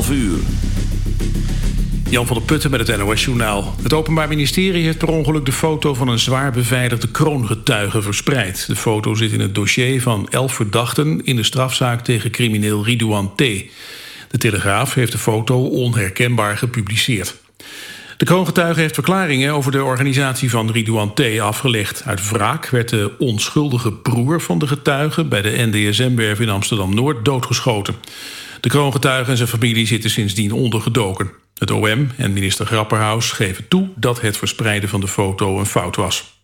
11 uur. Jan van der Putten met het NOS-journaal. Het Openbaar Ministerie heeft per ongeluk de foto van een zwaar beveiligde kroongetuige verspreid. De foto zit in het dossier van elf verdachten in de strafzaak tegen crimineel Ridouan T. De Telegraaf heeft de foto onherkenbaar gepubliceerd. De kroongetuige heeft verklaringen over de organisatie van Ridouan T. afgelegd. Uit wraak werd de onschuldige broer van de getuige... bij de NDSM-werf in Amsterdam-Noord doodgeschoten. De kroongetuige en zijn familie zitten sindsdien ondergedoken. Het OM en minister Grapperhaus geven toe dat het verspreiden van de foto een fout was.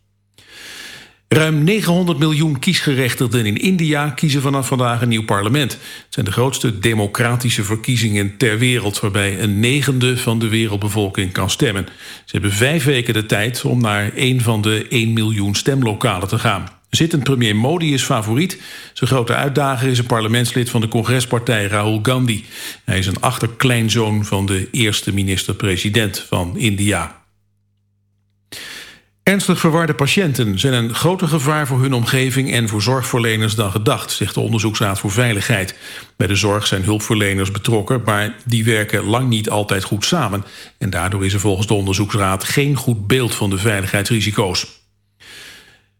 Ruim 900 miljoen kiesgerechtigden in India kiezen vanaf vandaag een nieuw parlement. Het zijn de grootste democratische verkiezingen ter wereld... waarbij een negende van de wereldbevolking kan stemmen. Ze hebben vijf weken de tijd om naar een van de 1 miljoen stemlokalen te gaan. Zittend premier Modi is favoriet. Zijn grote uitdager is een parlementslid van de congrespartij Rahul Gandhi. Hij is een achterkleinzoon van de eerste minister-president van India. Ernstig verwarde patiënten zijn een groter gevaar voor hun omgeving en voor zorgverleners dan gedacht, zegt de Onderzoeksraad voor Veiligheid. Bij de zorg zijn hulpverleners betrokken, maar die werken lang niet altijd goed samen. En daardoor is er volgens de Onderzoeksraad geen goed beeld van de veiligheidsrisico's.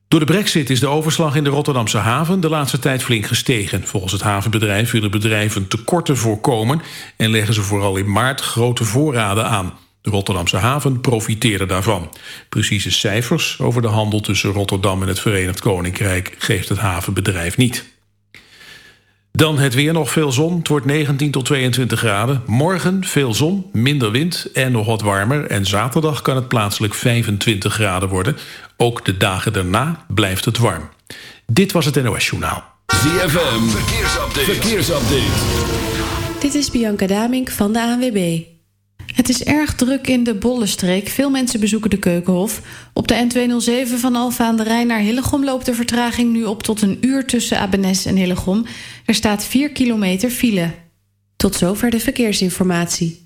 Door de brexit is de overslag in de Rotterdamse haven de laatste tijd flink gestegen. Volgens het havenbedrijf willen bedrijven tekorten voorkomen en leggen ze vooral in maart grote voorraden aan. De Rotterdamse haven profiteerde daarvan. Precieze cijfers over de handel tussen Rotterdam en het Verenigd Koninkrijk geeft het havenbedrijf niet. Dan het weer nog veel zon. Het wordt 19 tot 22 graden. Morgen veel zon, minder wind en nog wat warmer. En zaterdag kan het plaatselijk 25 graden worden. Ook de dagen daarna blijft het warm. Dit was het NOS Journaal. ZFM, verkeersupdate. verkeersupdate. Dit is Bianca Damink van de ANWB. Het is erg druk in de Bollenstreek. Veel mensen bezoeken de Keukenhof. Op de N207 van Alfa aan de Rijn naar Hillegom... loopt de vertraging nu op tot een uur tussen Abenes en Hillegom. Er staat 4 kilometer file. Tot zover de verkeersinformatie.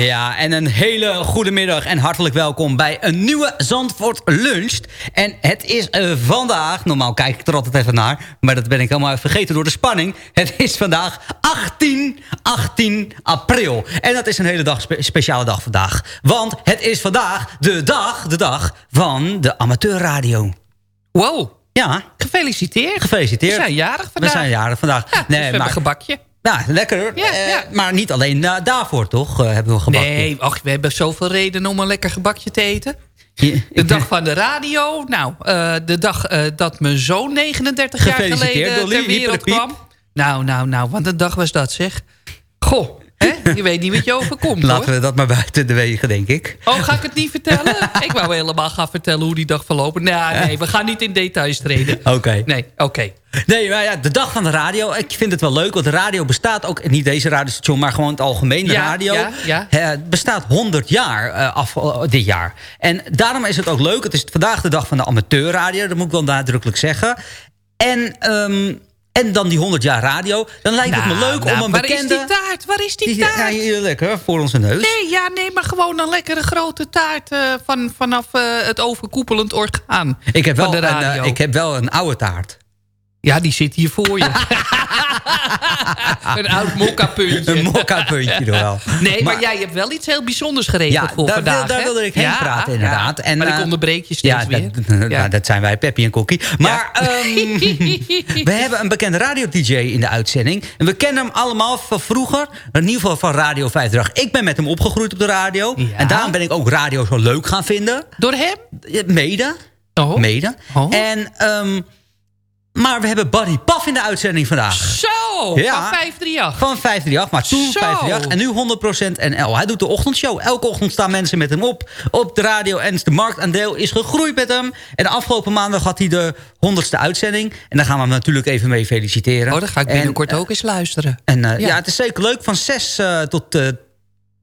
Ja, en een hele goede middag en hartelijk welkom bij een nieuwe Zandvoort Lunch. En het is eh, vandaag, normaal kijk ik er altijd even naar... maar dat ben ik helemaal vergeten door de spanning. Het is vandaag 18, 18 april. En dat is een hele dag, spe- speciale dag vandaag. Want het is vandaag de dag, de dag van de amateurradio. Wow. Ja. Gefeliciteerd. Gefeliciteerd. We zijn jarig vandaag. We zijn jarig vandaag. Ja, dus we hebben een gebakje. Ja, lekker. Ja, Eh, ja. Maar niet alleen eh, daarvoor, toch? eh, hebben we een gebakje. Nee, ach, we hebben zoveel redenen om een lekker gebakje te eten. De dag van de radio. Nou, de dag dat mijn zoon 39 jaar geleden Dolly. ter wereld kwam. Nou, nou, nou, wat een dag was dat zeg. Goh, je weet niet wat je overkomt Laten hoor. we dat maar buiten de wegen, denk ik. Oh, ga ik het niet vertellen? ik wou helemaal gaan vertellen hoe die dag verlopen. Nou, nee, we gaan niet in details treden. Oké. Nee, oké. Nee, maar ja, de dag van de radio. Ik vind het wel leuk, want de radio bestaat ook... niet deze radiostation, maar gewoon het algemeen, de Ja, radio. ja, ja. Het bestaat 100 jaar eh, af, eh, dit jaar. En daarom is het ook leuk. Het is vandaag de dag van de amateurradio. Dat moet ik wel nadrukkelijk zeggen. En... ehm, en dan die 100 jaar radio. Dan lijkt het me Nou, leuk nou, om een waar bekende... is die taart? Waar is die Ja, taart? hier, lekker, voor onze neus. Nee, ja, nee, maar gewoon een lekkere grote taart eh, van, vanaf eh, het overkoepelend orgaan Ik heb, wel een, eh, ik heb wel een oude taart. Ja, die zit hier voor je. een oud mokka-puntje. Een mokka-puntje nog wel. Nee, maar, Maar- jij hebt wel iets heel bijzonders geregeld Ja, voor daar, vandaag. wil, daar wilde ik heen Ja, praten, ja. inderdaad. En, maar ik eh, onderbreek je steeds ja, weer. Dat, nou, dat zijn wij, Peppy en Kokkie. Maar ehm, we hebben een bekende radio-dj in de uitzending. En we kennen hem allemaal van vroeger. In ieder geval van Radio 538. Ik ben met hem opgegroeid op de radio. En daarom ben ik ook radio zo leuk gaan vinden. Door hem? Mede. Oh. Mede. En, ehm, maar we hebben Buddy Paf in de uitzending vandaag. Zo, Ja. van 538. Van 538, maar toen Zo. 538 en nu 100% NL. Hij doet de ochtendshow. Elke ochtend staan mensen met hem op op de radio. En de marktaandeel is gegroeid met hem. En de afgelopen maandag had hij de 100ste uitzending. En daar gaan we hem natuurlijk even mee feliciteren. Oh, dan ga ik binnenkort ook eens luisteren. En eh, ja. Ja. het is zeker leuk. Van 6 eh, tot eh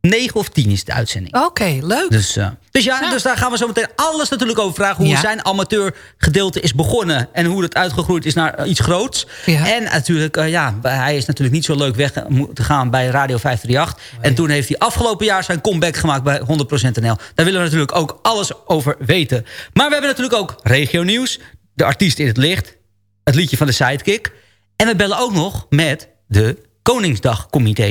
9 of 10 is de uitzending. Oké, leuk. Dus, eh, dus ja, dus daar gaan we zo meteen alles natuurlijk over vragen. Hoe Ja. zijn amateurgedeelte is begonnen. En hoe dat uitgegroeid is naar iets groots. En natuurlijk, eh, ja, hij is natuurlijk niet zo leuk weg moeten gaan bij Radio 538. En toen heeft hij afgelopen jaar zijn comeback gemaakt bij 100% NL. Daar willen we natuurlijk ook alles over weten. Maar we hebben natuurlijk ook regio nieuws. De artiest in het licht. Het liedje van de Sidekick. En we bellen ook nog met de Koningsdagcomité.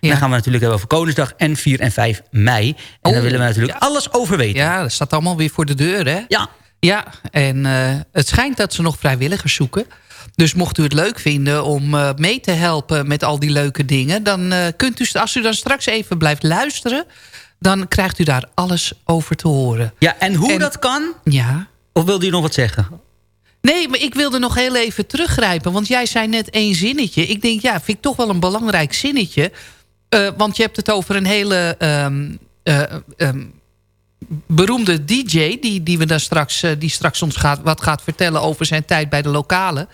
En dan gaan we natuurlijk hebben over Koningsdag en 4 en 5 mei. En daar Oh, willen we natuurlijk alles over weten. Ja, dat staat allemaal weer voor de deur, hè? Ja. Ja, en eh, het schijnt dat ze nog vrijwilligers zoeken. Dus mocht u het leuk vinden om eh, mee te helpen met al die leuke dingen... dan eh, kunt u, als u dan straks even blijft luisteren... dan krijgt u daar alles over te horen. Ja, en hoe dat kan? Ja. Of wilde u nog wat zeggen? Nee, maar ik wilde nog heel even teruggrijpen. Want jij zei net één zinnetje. Ik denk, ja, vind ik toch wel een belangrijk zinnetje. Eh, want je hebt het over een hele ehm, eh, ehm, beroemde DJ... Die, die, we dan straks, eh, die straks ons gaat, wat gaat vertellen over zijn tijd bij de lokale.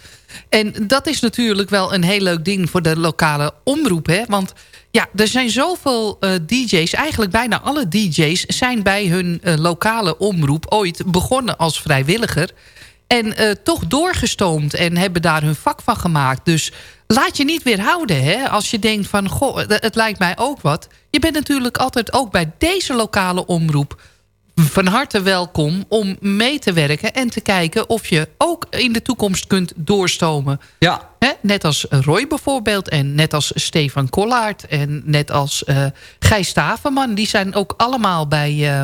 En dat is natuurlijk wel een heel leuk ding voor de lokale omroep. Hè? Want ja, er zijn zoveel DJ's, eigenlijk bijna alle DJ's... zijn bij hun lokale omroep ooit begonnen als vrijwilliger... En eh, toch doorgestoomd en hebben daar hun vak van gemaakt. Dus laat je niet weerhouden hè? als je denkt van... goh, het lijkt mij ook wat. Je bent natuurlijk altijd ook bij deze lokale omroep... van harte welkom om mee te werken... en te kijken of je ook in de toekomst kunt doorstomen. Ja. Hè? Net als Roy bijvoorbeeld en net als Stefan Kollaert... en net als eh Gijs Staverman. Die zijn ook allemaal bij, eh,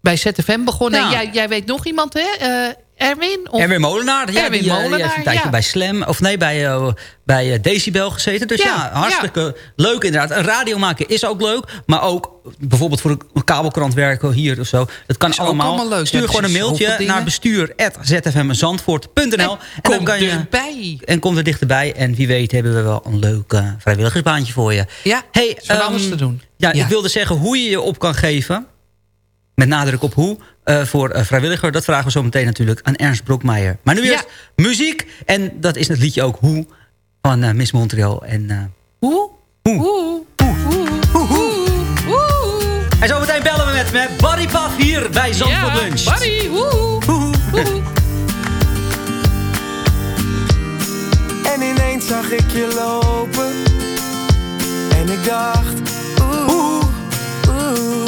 bij ZFM begonnen. Ja. En Jij, jij weet nog iemand, hè? Erwin? Of... Erwin Molenaar. Ja, Erwin die, eh, die Molenaar, heeft een tijdje ja. bij Slam. Of nee, bij, eh, bij eh, Decibel gezeten. Dus ja, Ja, hartstikke leuk inderdaad. Een radio maken is ook leuk. Maar ook bijvoorbeeld voor een kabelkrant werken hier of zo. Dat kan Is ook allemaal. allemaal leuk. Stuur Ja, gewoon een mailtje naar bestuur.zfmzandvoort.nl en, kom dan kan je, erbij. En kom er dichterbij. En wie weet hebben we wel een leuk eh, vrijwilligersbaantje voor je. Ja, hey, is van ehm, alles te doen. Ja, Ja. ik wilde zeggen hoe je je op kan geven. Met nadruk op hoe, eh, voor eh, vrijwilliger. Dat vragen we zo meteen natuurlijk aan Ernst Brokmeijer. Maar nu eerst muziek. En dat is het liedje ook Hoe van eh, Miss Montreal. En, eh, Hoe? Hoe? Hoe? En zo meteen bellen we met, met Barry Paf hier bij Zandvoort Ja, Lunch. Barry, woehoe. Woehoe. En ineens zag ik je lopen. En ik dacht, oeh, oeh.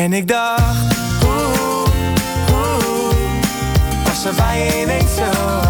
En ik dacht, oeh, oeh. Was er bij ineens zo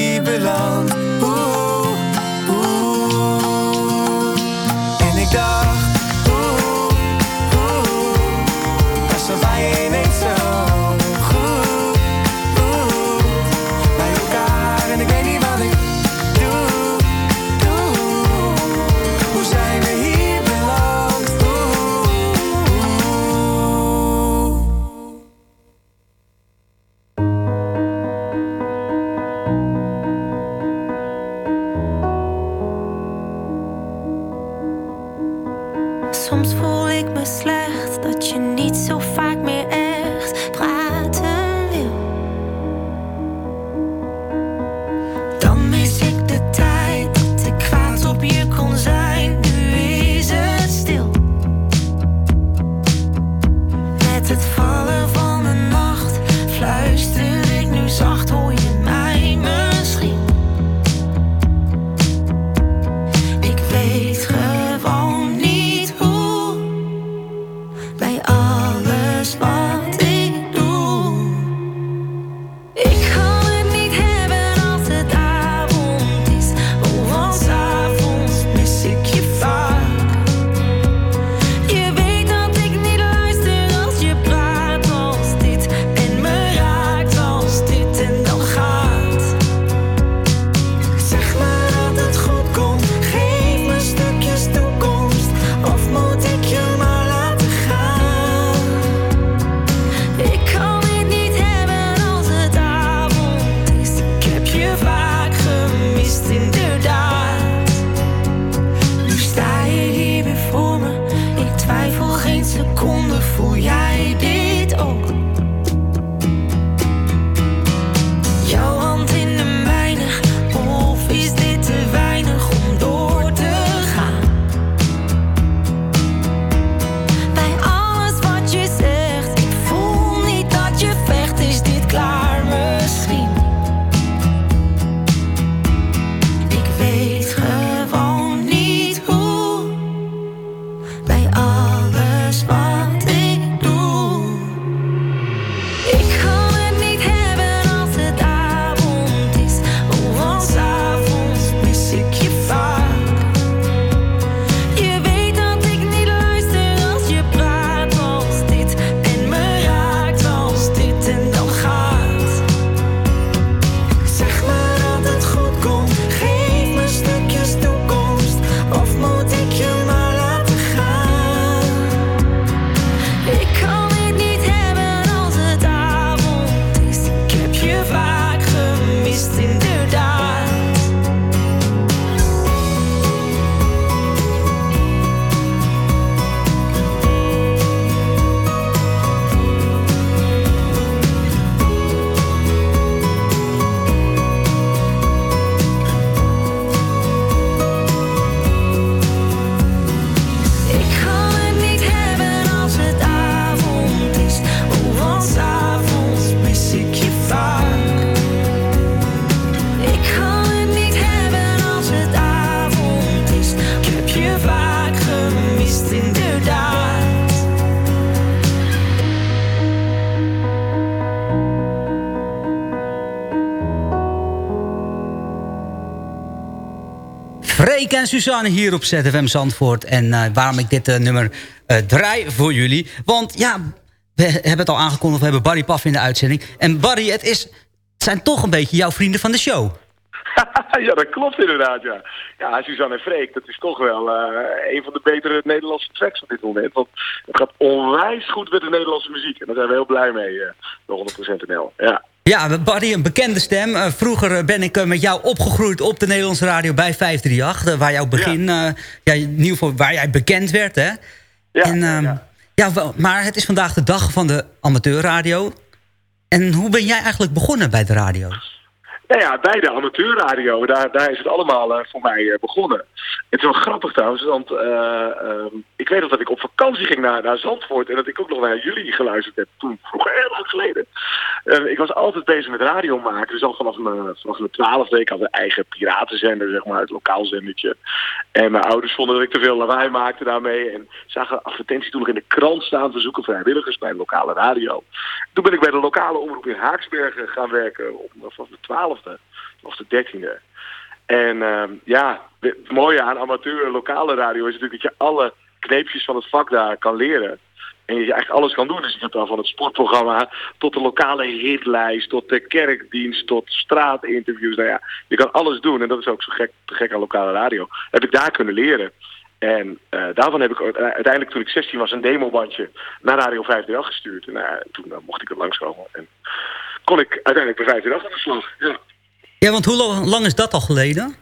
Ik me slecht dat je niet zo vaak. Suzanne hier op ZFM Zandvoort. En eh, waarom ik dit eh, nummer uh, draai voor jullie. Want ja, we hebben het al aangekondigd. We hebben Barry Paf in de uitzending. En Barry, het, is, het zijn toch een beetje jouw vrienden van de show. ja, dat klopt inderdaad, ja. Ja, Suzanne en Freek, dat is toch wel een van de betere Nederlandse tracks op dit moment. Want het gaat onwijs goed met de Nederlandse muziek. En daar zijn we heel blij mee, uh, de 100% NL. Ja. Ja, Barry, een bekende stem. Uh, vroeger ben ik met jou opgegroeid op de Nederlandse radio bij 538. waar jouw begin, ja. ja. in ieder geval waar jij bekend werd, hè? Ja, en, ja, ja. ja, maar het is vandaag de dag van de amateurradio. En hoe ben jij eigenlijk begonnen bij de radio? Nou ja, bij de amateurradio, daar, daar is het allemaal uh, voor mij uh, begonnen. Het is wel grappig trouwens, want uh, ik weet nog dat ik op vakantie ging naar, naar Zandvoort en dat ik ook nog naar jullie geluisterd heb toen, vroeger heel lang geleden. ik was altijd bezig met radio maken, dus al vanaf mijn, vanaf mijn twaalfde. Ik had een eigen piratenzender, zeg maar, het lokaal zendertje. En mijn ouders vonden dat ik te veel lawaai maakte daarmee en zagen advertentie toen nog in de krant staan, we zoeken vrijwilligers bij een lokale radio. Toen ben ik bij de lokale omroep in Haaksbergen gaan werken op, vanaf de twaalfde of de dertiende. En uh, ja, het mooie aan amateur lokale radio is natuurlijk dat je alle kneepjes van het vak daar kan leren. En je eigenlijk alles kan doen. Dus je hebt dan van het sportprogramma tot de lokale hitlijst, tot de kerkdienst, tot straatinterviews. Nou ja, je kan alles doen. En dat is ook zo gek, te gek aan lokale radio. Heb ik daar kunnen leren. En uh, daarvan heb ik uiteindelijk toen ik 16 was een demobandje naar Radio 538 gestuurd. En uh, toen uh, mocht ik het langskomen. En kon ik uiteindelijk bij 538 aan de slag. Ja. Ja, want hoe lang is dat al geleden?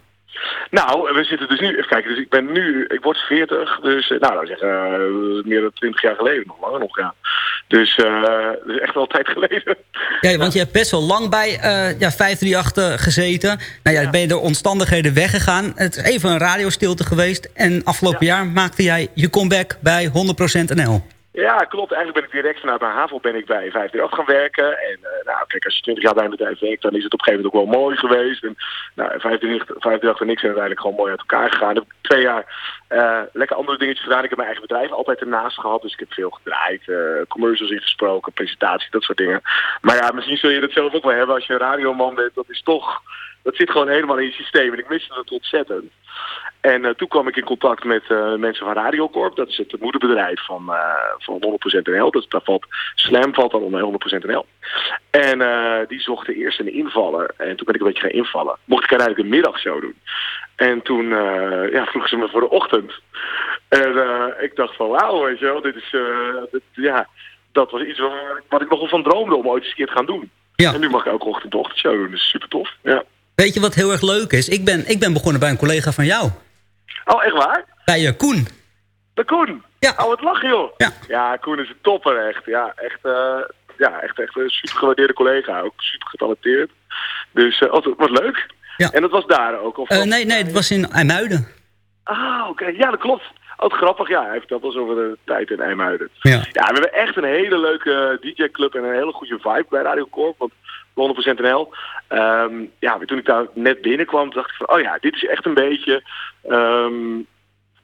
Nou, we zitten dus nu, even kijken, dus ik ben nu, ik word 40, dus nou, nou zeggen, uh, meer dan 20 jaar geleden, nog langer nog, ja. Dus uh, dat is echt wel tijd geleden. Ja, want je hebt best wel lang bij uh, ja, 538 gezeten. Nou ja, ja, ben je door omstandigheden weggegaan. Het is even een radiostilte geweest. En afgelopen ja. jaar maakte jij je comeback bij 100% NL. Ja, klopt. Eigenlijk ben ik direct vanuit mijn havel ben ik bij 538 gaan werken. En uh, nou, kijk, als je 20 jaar bij een bedrijf werkt, dan is het op een gegeven moment ook wel mooi geweest. En nou, 538 en ik zijn uiteindelijk gewoon mooi uit elkaar gegaan. Ik heb twee jaar uh, lekker andere dingetjes gedaan. Ik heb mijn eigen bedrijf altijd ernaast gehad. Dus ik heb veel gedraaid, uh, commercials ingesproken, presentaties, dat soort dingen. Maar ja, misschien zul je dat zelf ook wel hebben als je een radioman bent. Dat is toch, dat zit gewoon helemaal in je systeem. En ik miste het ontzettend. En uh, toen kwam ik in contact met uh, mensen van Radiocorp. Dat is het moederbedrijf van, uh, van 100% NL. Dat, daar valt, Slam valt dan onder 100% NL. En die zochten eerst een invaller. En toen ben ik een beetje gaan invallen. Mocht ik uiteindelijk een middagshow doen. En toen ja, vroegen ze me voor de ochtend. En ik dacht van wauw, weet je wel. Dit is, dit, ja, dat was iets wat, wat ik nogal van droomde om ooit eens een keer te gaan doen. Ja. En nu mag ik elke ochtend ochtendshow doen. Dat is super tof. Ja. Weet je wat heel erg leuk is? Ik ben, ik ben begonnen bij een collega van jou. Oh, echt waar? Bij uh, Koen. Bij Koen? Ja. Oh, wat lachen joh. Ja. Ja, Koen is een topper echt. Ja, echt, uh, ja, echt, echt een super gewaardeerde collega. Ook super getalenteerd. Dus uh, oh, wat leuk. Ja. En dat was daar ook? Of uh, nee, nee, het was in IJmuiden. Ah, oké. Okay. Ja, dat klopt. Ook grappig, ja. Hij vertelt ons over de tijd in IJmuiden. Ja. ja, we hebben echt een hele leuke DJ-club en een hele goede vibe bij Radio Corp. Want 100% NL. Um, ja, toen ik daar net binnenkwam, dacht ik van, oh ja, dit is echt een beetje um,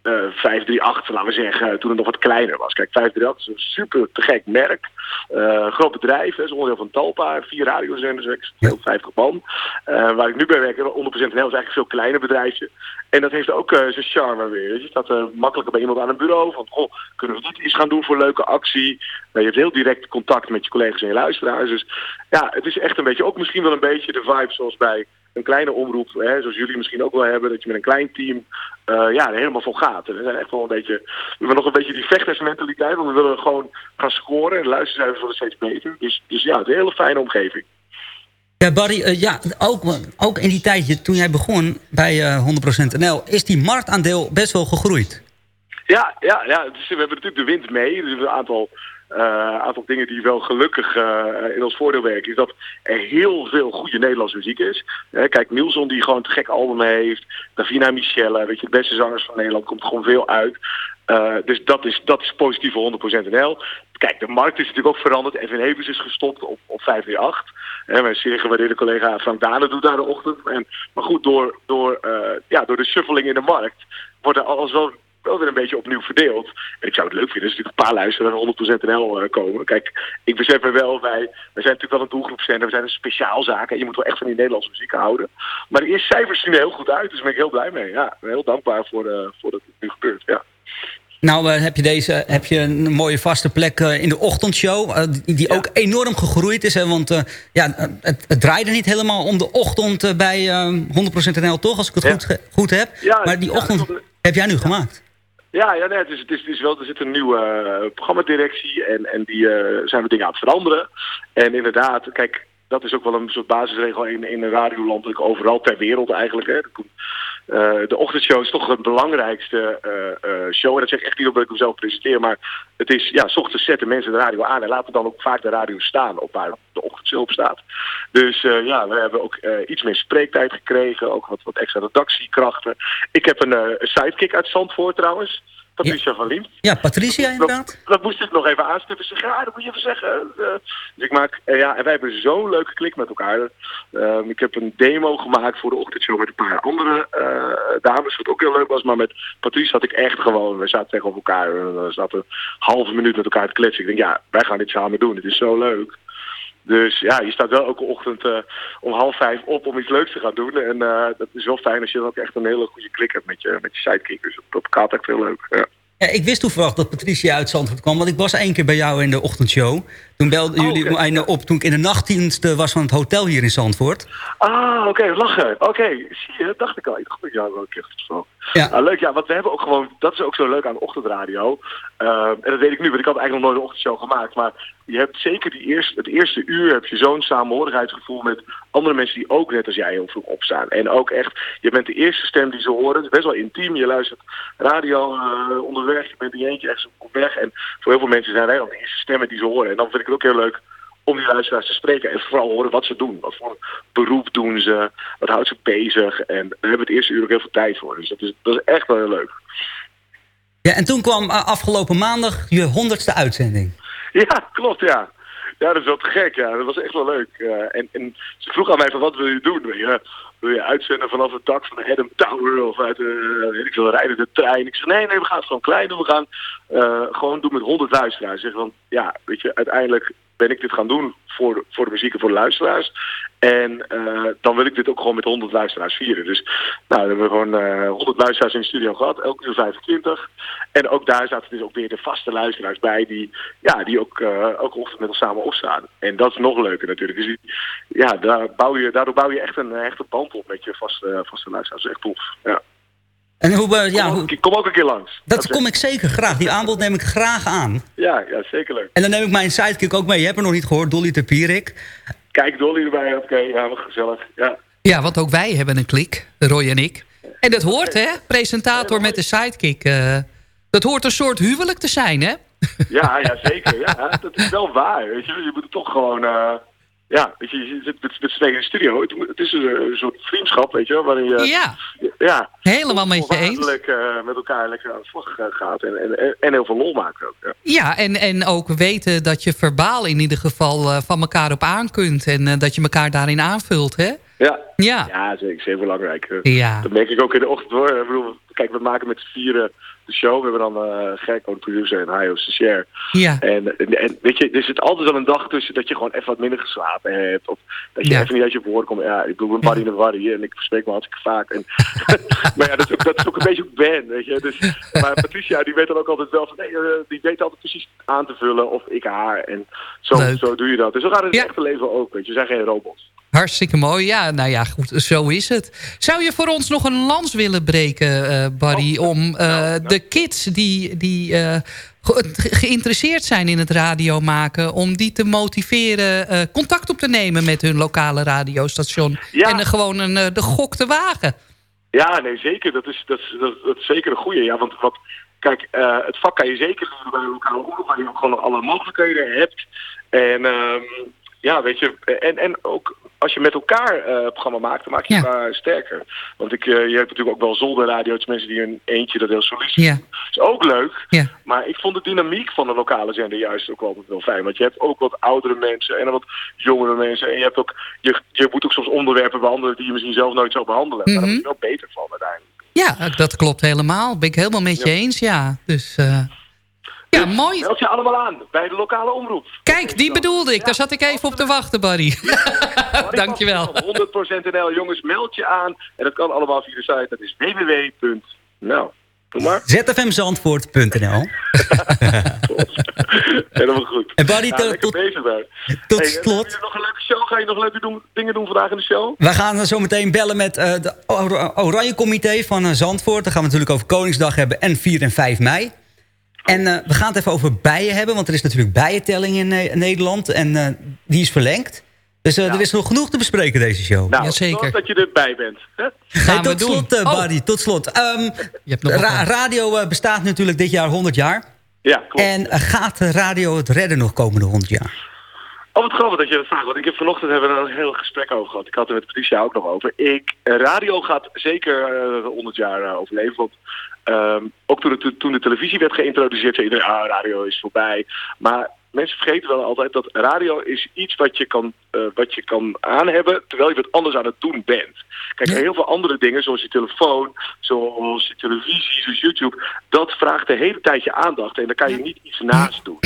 uh, 538, laten we zeggen, toen het nog wat kleiner was. Kijk, 538 is een super te gek merk. Uh, groot bedrijf, is onderdeel van Talpa, vier radiozenders, heel 50 man. Uh, waar ik nu bij werk, 100% NL, is eigenlijk een veel kleiner bedrijfje. En dat heeft ook zijn charme weer. Je staat makkelijker bij iemand aan een bureau. Van, oh, kunnen we dit eens gaan doen voor leuke actie? je hebt heel direct contact met je collega's en je luisteraars. Dus ja, het is echt een beetje, ook misschien wel een beetje de vibe zoals bij een kleine omroep. Hè, zoals jullie misschien ook wel hebben. Dat je met een klein team uh, ja, er helemaal vol gaat. We zijn echt wel een beetje, we hebben nog een beetje die vechtersmentaliteit. Want we willen gewoon gaan scoren. En de luistercijfers worden steeds beter. Dus, dus ja, het is een hele fijne omgeving. Ja, Barry, uh, ja, ook, ook in die tijdje toen jij begon bij uh, 100% NL... is die marktaandeel best wel gegroeid. Ja, ja, ja. Dus we hebben natuurlijk de wind mee. Dus een aantal, uh, aantal dingen die wel gelukkig uh, in ons voordeel werken... is dat er heel veel goede Nederlandse muziek is. Uh, kijk, Nielsen die gewoon een gek album heeft. Davina Michelle, weet je, de beste zangers van Nederland. Komt gewoon veel uit. Dus dat is, dat is positief voor 100% NL. Kijk, de markt is natuurlijk ook veranderd. Evan Havens is gestopt op, op 538. En mijn zeer gewaardeerde collega Frank Dane doet daar de ochtend. En, maar goed, door, door, ja, door de shuffling in de markt... wordt er alles wel wel weer een beetje opnieuw verdeeld. En ik zou het leuk vinden als natuurlijk een paar luisteraars 100% NL uh, komen. Kijk, ik besef me wel, wij, wij zijn natuurlijk wel een doelgroepszender. We zijn een speciaalzaak. En je moet wel echt van die Nederlandse muziek houden. Maar de eerste cijfers zien er heel goed uit. Dus daar ben ik heel blij mee. Ja, heel dankbaar voor, uh, voor dat het nu gebeurt. Ja. Nou, uh, heb je, deze, heb je een mooie vaste plek uh, in de ochtendshow... Uh, die, die ja. ook enorm gegroeid is. Hè? Want ja, het, het, draaide niet helemaal om de ochtend bij 100% NL, toch? Als ik het ja. goed, goed heb. Ja, maar die ochtend heb jij nu gemaakt. Ja, ja nee, het, is, het, is, het is wel, er zit een nieuwe programmadirectie... en, en die zijn we dingen aan het veranderen. En inderdaad, kijk... Dat is ook wel een soort basisregel in, in een radioland, overal ter wereld eigenlijk. Hè. Uh, de ochtendshow is toch het belangrijkste uh, uh, show. En dat zeg ik echt niet omdat ik hem zelf presenteer. Maar het is, ja, s ochtends zetten mensen de radio aan. En laten dan ook vaak de radio staan op waar de ochtendshow op staat. Dus ja, we hebben ook iets meer spreektijd gekregen. Ook wat, wat extra redactiekrachten. Ik heb een sidekick uit Zandvoort trouwens. Patricia ja. van Liem. Ja, Patricia inderdaad. Dat, dat, moest ik nog even aanstippen. Zeg, ja, dat moet je even zeggen. Uh, dus ik maak, uh, ja, en wij hebben zo'n leuke klik met elkaar. Uh, ik heb een demo gemaakt voor de ochtendshow met een paar andere dames, wat ook heel leuk was. Maar met Patricia had ik echt gewoon, we zaten tegenover elkaar. We zaten een halve minuut met elkaar te kletsen. Ik denk, ja, wij gaan dit samen doen. Het is zo leuk. Dus ja, je staat wel elke ochtend uh, om half vijf op om iets leuks te gaan doen. En uh, dat is wel fijn als je dan ook echt een hele goede klik hebt met je, met je sidekick. Dus dat gaat echt heel leuk. Ja. Ja, ik wist toevallig dat Patricia uit Zandvoort kwam. Want ik was één keer bij jou in de ochtendshow. Toen belden oh, jullie okay. op toen ik in de nachtdienst was van het hotel hier in Zandvoort. Ah, oké, okay, lachen. Oké, okay. zie je, dat dacht ik al. Ik dacht dat jou wel een keer gesproken. Ja. Nou, leuk, ja, want we hebben ook gewoon, dat is ook zo leuk aan de ochtendradio. Uh, en dat weet ik nu, want ik had eigenlijk nog nooit een ochtendshow gemaakt. Maar je hebt zeker die eerste, het eerste uur heb je zo'n samenhorigheidsgevoel met andere mensen die ook net als jij heel vroeg opstaan. En ook echt, je bent de eerste stem die ze horen. Het is best wel intiem. Je luistert radio uh, onderweg, je bent in je eentje echt op weg. En voor heel veel mensen zijn wij dan de eerste stemmen die ze horen. En dan vind ik het ook heel leuk om die luisteraars te spreken. En vooral horen wat ze doen. Wat voor beroep doen ze. Wat houdt ze bezig. En daar hebben we het eerste uur ook heel veel tijd voor. Dus dat is, dat is echt wel heel leuk. Ja, en toen kwam afgelopen maandag je honderdste uitzending. Ja, klopt, ja. Ja, dat is wel te gek, ja. Dat was echt wel leuk. Uh, en, en ze vroeg aan mij van, wat wil je doen? Je, wil je uitzenden vanaf het dak van de Adam Tower of uit de, weet ik veel, rijden de trein? Ik zeg, nee, nee, we gaan het gewoon klein doen. We gaan uh, gewoon doen met honderd luisteraars. Zeg, want ja, weet je, uiteindelijk ben ik dit gaan doen voor voor de muziek en voor de luisteraars. En uh, dan wil ik dit ook gewoon met 100 luisteraars vieren. Dus nou, dan hebben we gewoon uh, 100 luisteraars in de studio gehad, elke uur 25. En ook daar zaten dus ook weer de vaste luisteraars bij die, ja, die ook uh, ochtend met ons samen opstaan. En dat is nog leuker natuurlijk. Dus ja, daar bouw je, daardoor bouw je echt een, echt een band op met je vaste, vaste luisteraars. Dat is echt tof. Ja. En hoe, uh, ja, kom, ook, kom ook een keer langs. Dat, dat kom ik zeker graag. Die aanbod neem ik graag aan. Ja, ja, zeker leuk. En dan neem ik mijn sidekick ook mee. Je hebt er nog niet gehoord, Dolly de Pierik. Kijk, Dolly erbij. Oké, okay, ja, wat gezellig. Ja. ja, want ook wij hebben een klik, Roy en ik. En dat hoort, hè? Presentator met de sidekick. Uh, dat hoort een soort huwelijk te zijn, hè? Ja, ja zeker. Ja, dat is wel waar. Weet je, je moet het toch gewoon... Uh, ja, weet je, je zit met, met z'n in de studio. Het, het is een, een, soort vriendschap, weet je waarin je... Ja, ja helemaal met je eens. Uh, met elkaar lekker aan de slag uh, gaat en, en, en heel veel lol maakt ook. Ja, ja en, en ook weten dat je verbaal in ieder geval uh, van elkaar op aan kunt. En dat je elkaar daarin aanvult, hè? Ja, ja. ja zeker. Zeer belangrijk. Ja. Dat merk ik ook in de ochtend hoor. Ik bedoel, kijk, we maken met z'n vieren de show. We hebben dan uh, Gerco, de producer, en Hayo, share. Ja. En, en, en, weet je, er zit altijd wel een dag tussen dat je gewoon even wat minder geslapen hebt. Of dat je ja. even niet uit je woord komt. Ja, ik doe een barry een barry en ik spreek me hartstikke vaak. En, maar ja, dat is, ook, dat is ook een beetje ook Ben, weet je. Dus, maar Patricia, die weet dan ook altijd wel van, nee, uh, die weet altijd precies aan te vullen of ik haar. En zo, zo doe je dat. Dus zo gaat het in het echte leven ook, weet je. We zijn geen robots. Hartstikke mooi. Ja, nou ja, goed, zo is het. Zou je voor ons nog een lans willen breken, uh, Barry... Oh, om uh, nou, nou. de kids die, die uh, ge geïnteresseerd zijn in het radio maken... om die te motiveren contact op te nemen met hun lokale radiostation... Ja. en gewoon een, de gok te wagen? Ja, nee, zeker. Dat is, dat is, dat, is zeker een goede. Ja, want wat, kijk, het vak kan je zeker leren bij een lokale omroep... waar je ook gewoon alle mogelijkheden hebt. En... Um, ja, weet je, en, en ook als je met elkaar uh, programma maakt, dan maak je ja. elkaar sterker. Want ik, uh, je hebt natuurlijk ook wel zolderradio's, mensen die een eentje dat heel solistisch ja. doen. is ook leuk. Ja. Maar ik vond de dynamiek van de lokale zender juist ook wel fijn. Want je hebt ook wat oudere mensen en wat jongere mensen. En je, hebt ook, je, je moet ook soms onderwerpen behandelen die je misschien zelf nooit zou behandelen. Mm -hmm. Maar daar word je wel beter van uiteindelijk. Ja, dat klopt helemaal. Ben ik helemaal met je eens, ja. Dus... Uh, ja, mooi. Meld je allemaal aan bij de lokale omroep. Kijk, die bedoelde ik. Daar zat ik even op te wachten, Barry. Dankjewel. 100% NL. Jongens, meld je aan. En dat kan allemaal via de site. Dat is www. Nou, zfmzandvoort.nl Helemaal goed. En Barry, ja, tot, bezig daar. tot hey, slot. Je nog een leuke show? Ga je nog leuke doen, dingen doen vandaag in de show? We gaan zo meteen bellen met uh, de Oranje Comité van uh, Zandvoort. Dan gaan we natuurlijk over Koningsdag hebben en 4 en 5 mei. En uh, we gaan het even over bijen hebben, want er is natuurlijk bijentelling in Nederland. En die is verlengd. Dus uh, ja. er is nog genoeg te bespreken deze show. Nou, Jazeker. dat je erbij bent. Hè? Gaan hey, tot we slot, doen. Uh, Barry, oh. tot slot. Um, je hebt nog ra radio uh, bestaat natuurlijk dit jaar 100 jaar. Ja, klopt. En gaat de radio het redden nog komende 100 jaar? Oh, wat grappig dat je dat vraagt. Want ik heb vanochtend hebben we er een heel gesprek over gehad. Ik had er met Patricia ook nog over. Ik, radio gaat zeker 100 jaar overleven. Want um, ook toen de, toen de televisie werd geïntroduceerd, zei iedereen, ah, radio is voorbij. Maar mensen vergeten wel altijd dat radio is iets wat je kan, uh, wat je kan aanhebben terwijl je wat anders aan het doen bent. Kijk, heel veel andere dingen, zoals je telefoon, zoals je televisie, zoals YouTube, dat vraagt de hele tijd je aandacht en daar kan je niet iets naast doen.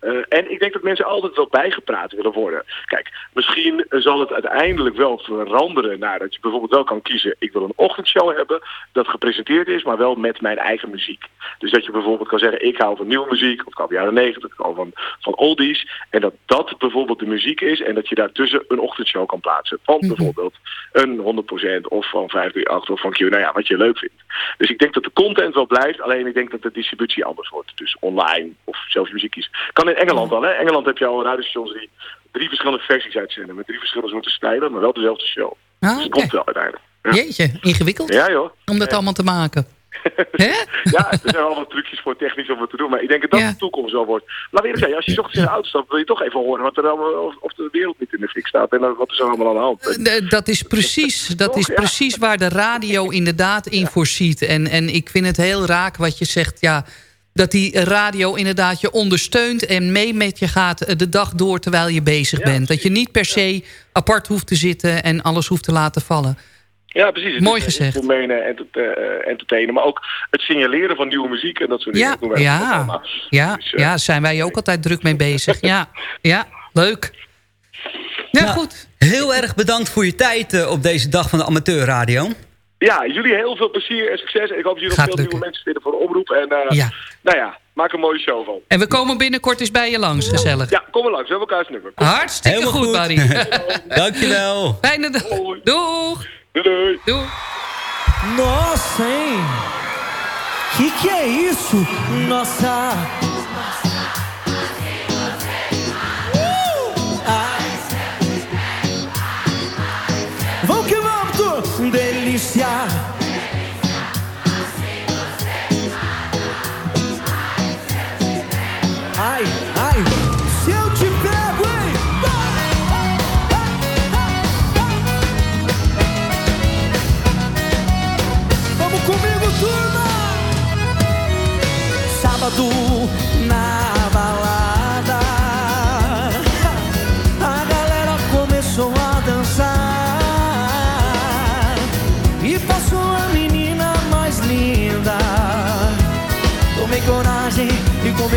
Uh, en ik denk dat mensen altijd wel bijgepraat willen worden. Kijk, misschien zal het uiteindelijk wel veranderen naar dat je bijvoorbeeld wel kan kiezen... ik wil een ochtendshow hebben dat gepresenteerd is, maar wel met mijn eigen muziek. Dus dat je bijvoorbeeld kan zeggen, ik hou van nieuwe muziek, of ik hou van jaren negentig, ik hou van, van oldies. En dat dat bijvoorbeeld de muziek is en dat je daartussen een ochtendshow kan plaatsen. Van mhm. bijvoorbeeld een 100% of van 538 of van Q, nou ja, wat je leuk vindt. Dus ik denk dat de content wel blijft, alleen ik denk dat de distributie anders wordt. Dus online of zelfs muziek is. Kan in Engeland al, hè? Engeland heb je al radiostations die drie verschillende versies uitzenden. Met drie verschillende soorten stijlen, maar wel dezelfde show. Ah, dus het komt wel uiteindelijk. Ja. Jeetje, ingewikkeld? Ja joh. Om dat allemaal te maken. ja, er zijn allemaal trucjes voor technisch om het te doen. Maar ik denk dat dat de toekomst wel wordt. Maar weer zeggen, als je ochtends in de auto stapt, wil je toch even horen wat er allemaal, of, de wereld niet in de fik staat. En wat is er allemaal aan de hand. Eh, dat is precies, dat is precies waar de radio inderdaad in voorziet. En, en ik vind het heel raak wat je zegt. Ja, dat die radio inderdaad je ondersteunt en mee met je gaat de dag door terwijl je bezig bent. Dat je niet per se apart hoeft te zitten en alles hoeft te laten vallen. Ja, precies. Het Mooi gezegd. Het en het uh, entertainen, maar ook het signaleren van nieuwe muziek en dat soort ja, dingen. Ja, ja, dus, uh, ja, zijn wij ook altijd druk mee bezig. ja, ja, leuk. Ja, nou, goed. Heel erg bedankt voor je tijd uh, op deze dag van de amateurradio. Ja, jullie heel veel plezier en succes. Ik hoop dat jullie nog veel lukken. nieuwe mensen vinden voor de omroep. En uh, ja. nou ja, maak een mooie show van. En we komen binnenkort eens bij je langs, gezellig. Ja, kom maar langs. We hebben elkaar nummer. Hartstikke goed, goed. Barry. Dankjewel. Fijne dag. Doeg. Doei. Nossa, hein? Que que é isso? Nossa.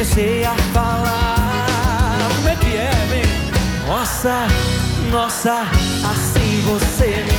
Comecei a falar. Como é que é, vem? Nossa, nossa, assim você me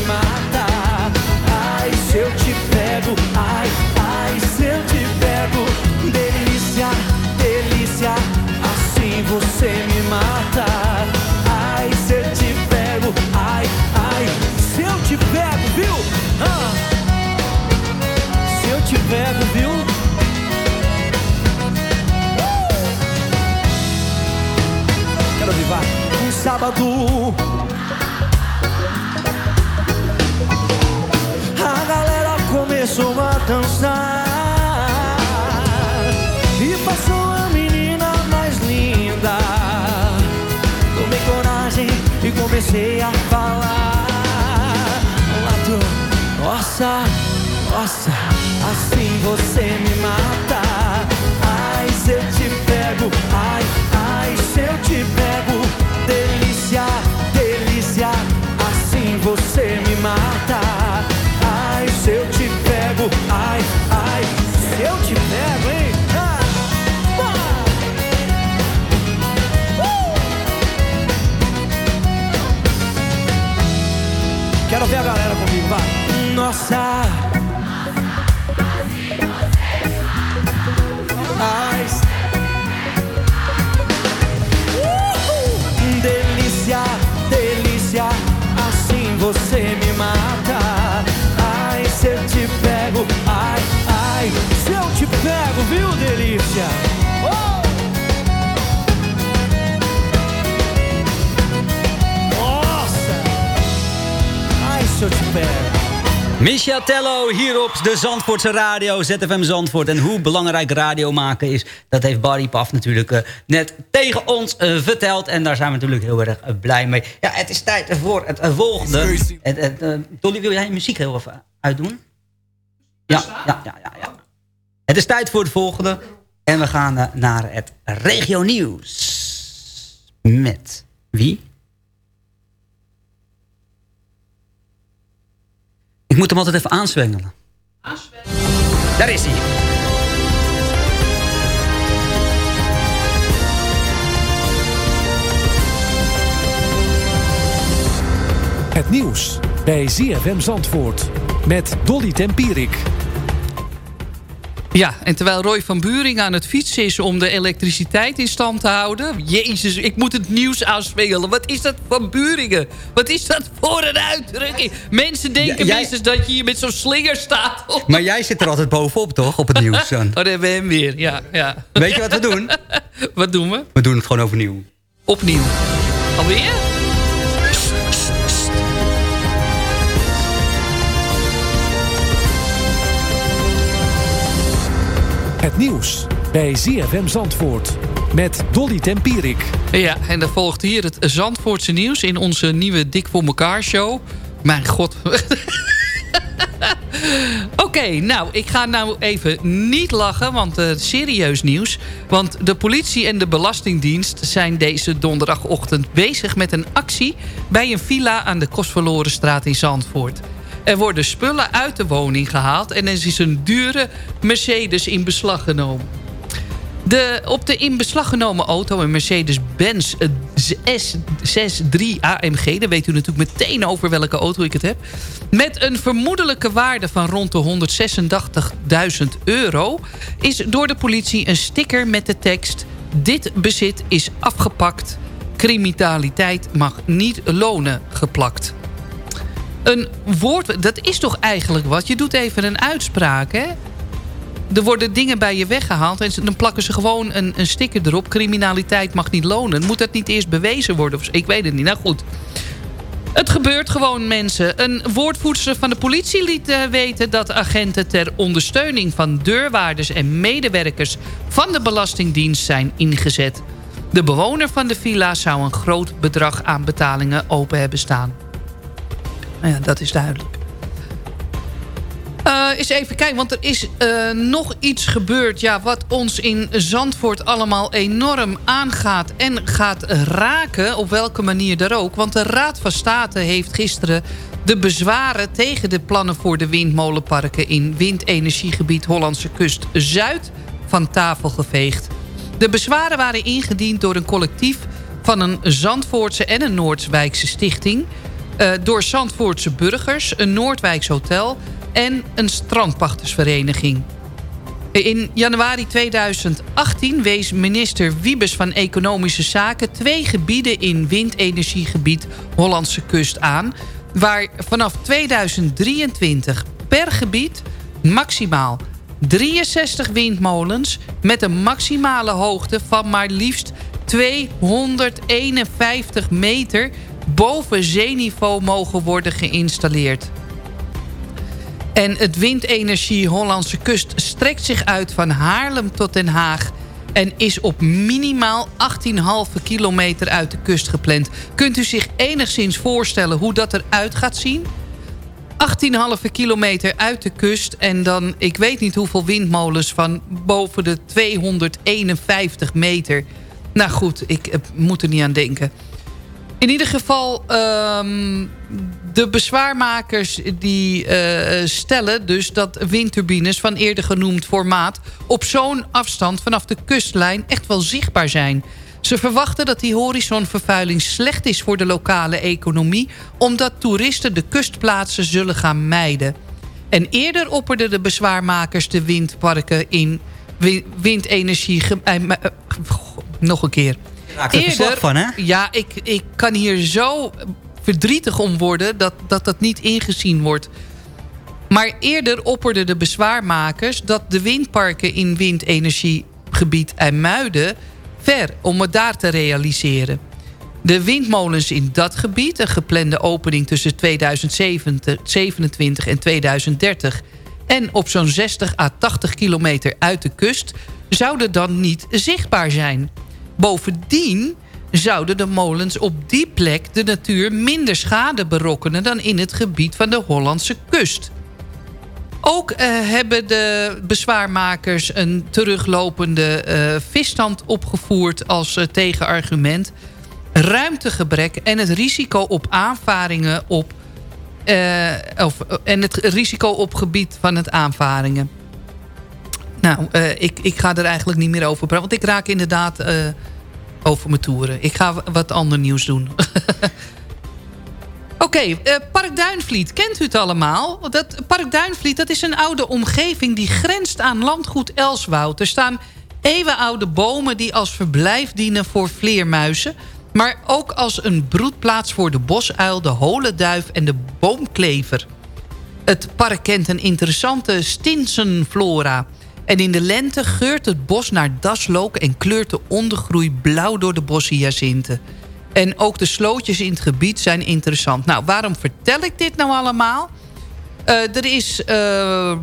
você me mata. Michel Tello hier op de Zandvoortse radio, ZFM Zandvoort. En hoe belangrijk radio maken is, dat heeft Barry Paf natuurlijk uh, net tegen ons uh, verteld. En daar zijn we natuurlijk heel erg uh, blij mee. Ja, het is tijd voor het volgende. Dolly, wil jij muziek heel even uitdoen? Ja, ja, ja, ja, ja. Het is tijd voor het volgende. En we gaan naar het regio nieuws. Met wie? Ik moet hem altijd even aanzwengelen. Aanzwengelen? Daar is hij. Het nieuws bij ZFM Zandvoort met Dolly Tempierik. Ja, en terwijl Roy van Buring aan het fietsen is om de elektriciteit in stand te houden... Jezus, ik moet het nieuws aanspelen. Wat is dat van Buringen? Wat is dat voor een uitdrukking? Mensen denken ja, minstens dat je hier met zo'n slinger staat. Maar jij zit er altijd bovenop, toch? Op het nieuws. Dan. Oh, daar hebben we hem weer, ja, ja. Weet je wat we doen? wat doen we? We doen het gewoon overnieuw. Opnieuw. Alweer? Het nieuws bij ZFM Zandvoort met Dolly Tempierik. Ja, en dan volgt hier het Zandvoortse nieuws in onze nieuwe Dik voor elkaar show. Mijn god. Oké, nou, ik ga nou even niet lachen, want uh, serieus nieuws. Want de politie en de Belastingdienst zijn deze donderdagochtend bezig met een actie... bij een villa aan de Kostverlorenstraat in Zandvoort. Er worden spullen uit de woning gehaald... en er is een dure Mercedes in beslag genomen. De, op de in beslag genomen auto, een Mercedes-Benz S63 AMG... dan weet u natuurlijk meteen over welke auto ik het heb... met een vermoedelijke waarde van rond de 186.000 euro... is door de politie een sticker met de tekst... dit bezit is afgepakt, criminaliteit mag niet lonen geplakt. Een woord, dat is toch eigenlijk wat? Je doet even een uitspraak, hè? Er worden dingen bij je weggehaald en dan plakken ze gewoon een, een sticker erop. Criminaliteit mag niet lonen. Moet dat niet eerst bewezen worden? Ik weet het niet. Nou goed. Het gebeurt gewoon, mensen. Een woordvoerster van de politie liet uh, weten dat agenten ter ondersteuning van deurwaarders en medewerkers van de Belastingdienst zijn ingezet. De bewoner van de villa zou een groot bedrag aan betalingen open hebben staan. Nou ja, dat is duidelijk. Uh, eens even kijken, want er is uh, nog iets gebeurd... Ja, wat ons in Zandvoort allemaal enorm aangaat en gaat raken. Op welke manier daar ook. Want de Raad van State heeft gisteren de bezwaren... tegen de plannen voor de windmolenparken... in windenergiegebied Hollandse Kust Zuid van tafel geveegd. De bezwaren waren ingediend door een collectief... van een Zandvoortse en een Noordwijkse stichting... Uh, door Zandvoortse burgers, een Noordwijks hotel en een strandpachtersvereniging. In januari 2018 wees minister Wiebes van Economische Zaken... twee gebieden in windenergiegebied Hollandse kust aan... waar vanaf 2023 per gebied maximaal 63 windmolens... met een maximale hoogte van maar liefst 251 meter boven zeeniveau mogen worden geïnstalleerd. En het windenergie Hollandse kust strekt zich uit van Haarlem tot Den Haag... en is op minimaal 18,5 kilometer uit de kust gepland. Kunt u zich enigszins voorstellen hoe dat eruit gaat zien? 18,5 kilometer uit de kust en dan, ik weet niet hoeveel windmolens... van boven de 251 meter. Nou goed, ik eh, moet er niet aan denken. In ieder geval, um, de bezwaarmakers die uh, stellen dus dat windturbines van eerder genoemd formaat... op zo'n afstand vanaf de kustlijn echt wel zichtbaar zijn. Ze verwachten dat die horizonvervuiling slecht is voor de lokale economie... omdat toeristen de kustplaatsen zullen gaan mijden. En eerder opperden de bezwaarmakers de windparken in windenergie... Uh, nog een keer er Eerder, van, hè? Ja, ik, ik kan hier zo verdrietig om worden... dat dat, dat niet ingezien wordt. Maar eerder opperden de bezwaarmakers... dat de windparken in windenergiegebied IJmuiden... ver om het daar te realiseren. De windmolens in dat gebied, een geplande opening tussen 2027 en 2030... en op zo'n 60 à 80 kilometer uit de kust... zouden dan niet zichtbaar zijn. Bovendien zouden de molens op die plek de natuur minder schade berokkenen... dan in het gebied van de Hollandse kust. Ook uh, hebben de bezwaarmakers een teruglopende uh, visstand opgevoerd als uh, tegenargument. Ruimtegebrek en het risico op aanvaringen op... of, en het risico op gebied van het aanvaringen. Nou, ik, ik ga er eigenlijk niet meer over praten. Want ik raak inderdaad over mijn toeren. Ik ga wat ander nieuws doen. Oké, okay, uh, Park Duinvliet. Kent u het allemaal? Dat, Park Duinvliet dat is een oude omgeving die grenst aan landgoed Elswoud. Er staan eeuwenoude bomen die als verblijf dienen voor vleermuizen... maar ook als een broedplaats voor de bosuil, de holenduif en de boomklever. Het park kent een interessante stinsenflora... En in de lente geurt het bos naar daslook en kleurt de ondergroei blauw door de boshyacinthen. En ook de slootjes in het gebied zijn interessant. Nou, waarom vertel ik dit nou allemaal? Uh, er is... Uh,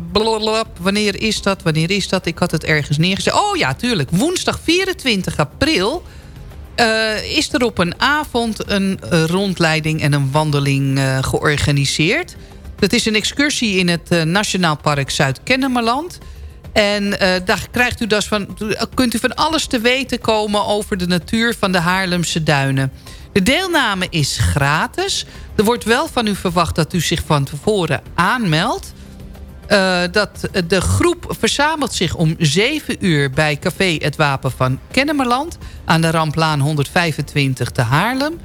wanneer is dat? Wanneer is dat? Ik had het ergens neergezet. Oh ja, tuurlijk. Woensdag 24 april... Uh, is er op een avond een rondleiding en een wandeling georganiseerd. Dat is een excursie in het Nationaal Park Zuid-Kennemerland... En uh, daar krijgt u dus van, kunt u van alles te weten komen over de natuur van de Haarlemse duinen. De deelname is gratis. Er wordt wel van u verwacht dat u zich van tevoren aanmeldt. Uh, dat de groep verzamelt zich om 7 uur bij Café Het Wapen van Kennemerland... aan de Ramplaan 125 te Haarlem.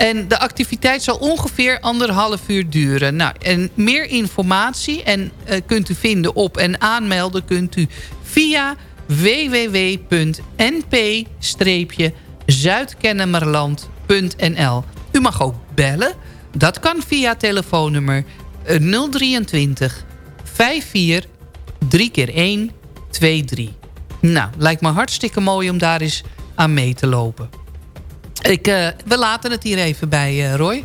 En de activiteit zal ongeveer anderhalf uur duren. Nou, en meer informatie en, uh, kunt u vinden op en aanmelden kunt u via www.np-zuidkennemerland.nl U mag ook bellen. Dat kan via telefoonnummer 023 54 3 keer 1 23. Nou, lijkt me hartstikke mooi om daar eens aan mee te lopen. Ik, uh, we laten het hier even bij, uh, Roy.